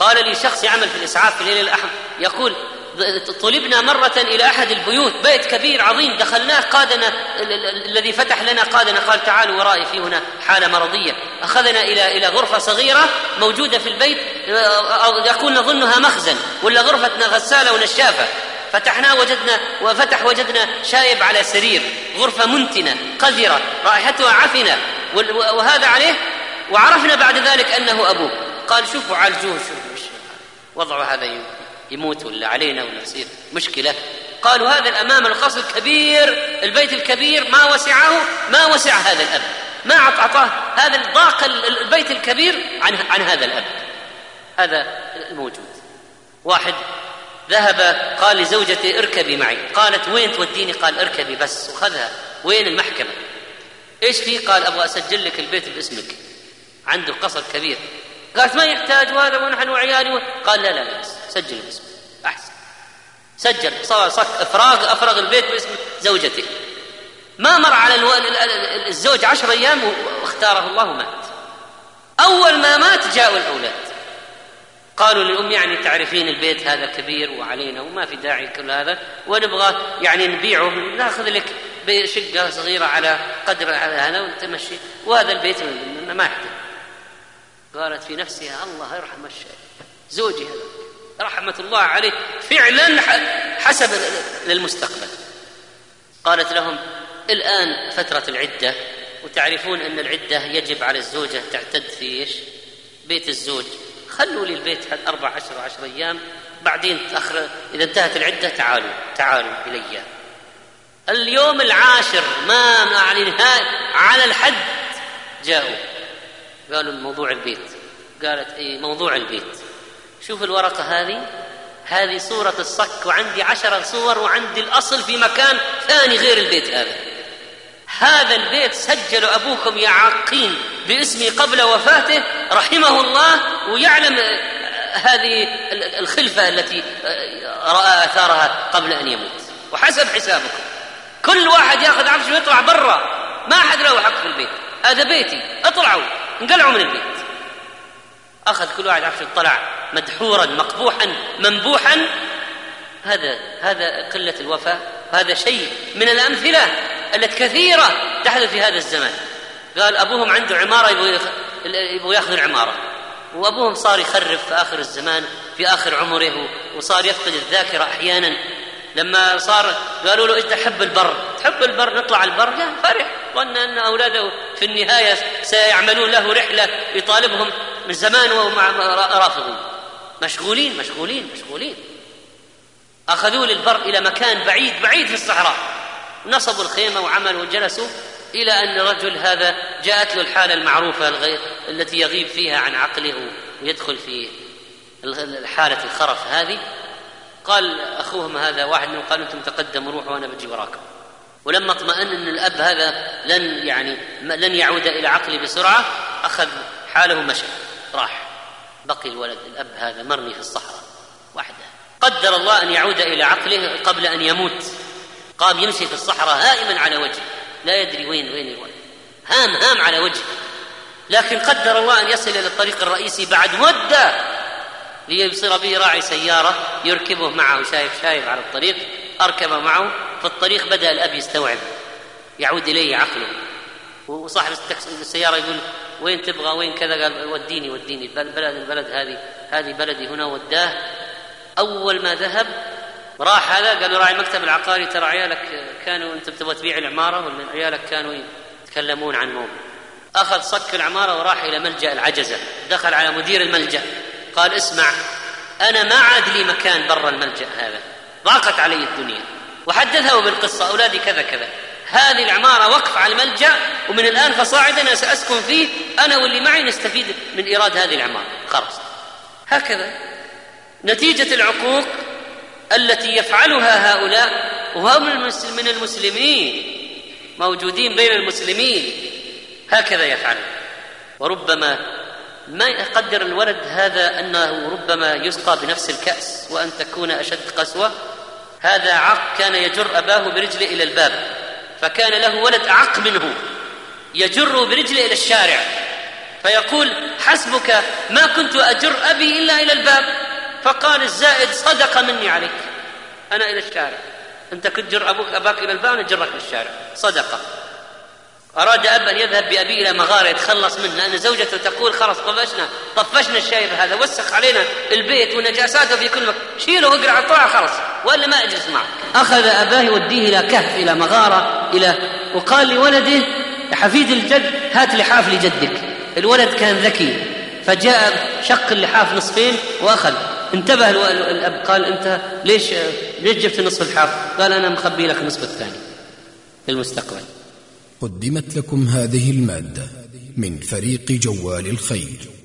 قال لي شخص يعمل في الإسعاف في الليل الأحمر يقول طلبنا مرة إلى أحد البيوت بيت كبير عظيم دخلناه قادنا الذي فتح لنا قادنا قال تعالوا ورائي في هنا حالة مرضية. أخذنا إلى إلى غرفة صغيرة موجودة في البيت يكون نظنها مخزن ولا غرفة غسالة ونشافة. فتحناه وجدنا وفتح وجدنا شايب على سرير غرفة منتنة قذرة رائحتها عفنة وهذا عليه؟ وعرفنا بعد ذلك أنه أبوه. قال شوفوا عالجوه شوفوا وضعه هذا يموت ولا علينا ولا تصير مشكلة. قالوا هذا الأمام القصر الكبير البيت الكبير ما وسعه؟ ما وسع هذا الأب. ما أعطاه هذا ضاق البيت الكبير عن عن هذا الأب. هذا الموجود واحد ذهب قال لزوجته اركبي معي. قالت وين توديني؟ قال اركبي بس وخذها. وين المحكمة؟ إيش في؟ قال أبغى أسجل لك البيت باسمك. عنده قصر كبير. قالت ما يحتاج وهذا ونحن وعيالي قال لا لا لا سجل باسمك أحسن سجل صار صك إفراغ أفرغ البيت باسم زوجته ما مر على الزوج عشر أيام واختاره الله ومات. أول ما مات جاءوا الأولاد. قالوا للأم يعني تعرفين البيت هذا كبير وعلينا وما في داعي كل هذا ونبغى يعني نبيعه ناخذ لك شقة صغيرة على قدر هذا ونتمشي وهذا البيت ما يحتاج. قالت في نفسها الله يرحم الشيء زوجي هذا رحمة الله عليه فعلا حسب للمستقبل. قالت لهم الآن فترة العدة وتعرفون أن العدة يجب على الزوجة تعتد في إيش؟ بيت الزوج. خلوا لي البيت أربع عشر عشر أيام بعدين تأخر إذا انتهت العدة تعالوا تعالوا إلي. اليوم العاشر ما نهاية على الحد جاءوا. قالوا الموضوع البيت. قالت إي موضوع البيت. شوف الورقة هذه. هذه صورة الصك وعندي عشر صور وعندي الأصل في مكان ثاني غير البيت هذا. هذا البيت سجل أبوكم يا عاقين باسمي قبل وفاته رحمه الله ويعلم هذه الخلفة التي رأى آثارها قبل أن يموت. وحسب حسابكم. كل واحد يأخذ عفش ويطلع برا. ما أحد له حق في البيت. هذا بيتي. اطلعوا. انقلعوا من البيت. أخذ كل واحد عفش طلع مدحورا مقبوحا منبوحا. هذا هذا قلة الوفاء. هذا شيء من الأمثلة التي كثيرة تحدث في هذا الزمان. قال أبوهم عنده عمارة يبغوا يأخذوا العمارة. وأبوهم صار يخرف في آخر الزمان في آخر عمره وصار يفقد الذاكرة أحيانا. لما صار قالوا له إنت تحب البر تحب البر نطلع البر. لا فرح ظن أن أولاده في النهاية سيعملون له رحلة يطالبهم من زمان وهم رافضون. مشغولين مشغولين مشغولين. اخذوه للبر إلى مكان بعيد بعيد في الصحراء. نصبوا الخيمة وعملوا وجلسوا إلى أن الرجل هذا جاءت له الحالة المعروفة التي يغيب فيها عن عقله ويدخل في حاله الخرف هذه. قال أخوهم هذا واحد منهم قال أنتم تقدموا روحوا وأنا بجي وراكم. ولما اطمأن إن الأب هذا لن يعني لن يعود إلى عقله بسرعة أخذ حاله ومشى راح. بقي الولد الأب هذا مرمي في الصحراء وحده. قدر الله أن يعود إلى عقله قبل أن يموت. قام يمشي في الصحراء هائما على وجهه. لا يدري وين وين الولد. هام هام على وجهه. لكن قدر الله أن يصل إلى الطريق الرئيسي بعد مدة ليصير به راعي سيارة يركبه معه شايف شايف على الطريق أركب معه في الطريق بدأ الأب يستوعب يعود إليه عقله. وصاحب السيارة يقول وين تبغى؟ وين كذا؟ قال وديني وديني. البلد البلد هذه هذه بلدي هنا وداه. أول ما ذهب راح هذا قال له راعي المكتب العقاري. ترى عيالك كانوا أنت تبغى تبيع العمارة ولا عيالك كانوا يتكلمون عن موضوع؟ أخذ صك العمارة وراح إلى ملجأ العجزة. دخل على مدير الملجأ. قال اسمع أنا ما عاد لي مكان برا الملجأ هذا. ضاقت علي الدنيا. وحدثه بالقصة أولادي كذا كذا. هذه العمارة وقف على الملجأ ومن الآن فصاعدا أنا سأسكن فيه أنا واللي معي نستفيد من إيراد هذه العمارة. خلاص. هكذا. نتيجة العقوق التي يفعلها هؤلاء وهم من المسلمين موجودين بين المسلمين. هكذا يفعلون. وربما ما يقدر الولد هذا أنه ربما يسقى بنفس الكأس وأن تكون أشد قسوة. هذا عق كان يجر أباه برجله إلى الباب فكان له ولد أعق منه يجر برجله إلى الشارع فيقول حسبك ما كنت أجر أبي إلا إلى الباب. فقال الزائد صدق مني عليك أنا إلى الشارع أنت كنت جر أبوك أباك إلى الباب نجرك للشارع صدقة أراد أب أن يذهب بأبيه إلى مغارة يتخلص منه لأن زوجته تقول خلاص طفشنا طفشنا الشايب هذا وسخ علينا البيت ونجاساته في كل مكان. شيله واقرأ على الطاعة خلاص وإلا ما أجلس معك أخذ أباه يوديه إلى كهف إلى مغارة إلى وقال لولده حفيد الجد هات لحاف لجدك. الولد كان ذكي فجاء شق اللحاف نصفين وأخذ. انتبه الأب قال أنت ليش ليش جبت نصف الحاف؟ قال أنا مخبي لك النصف الثاني في المستقبل قدمت لكم هذه المادة من فريق جوال الخير.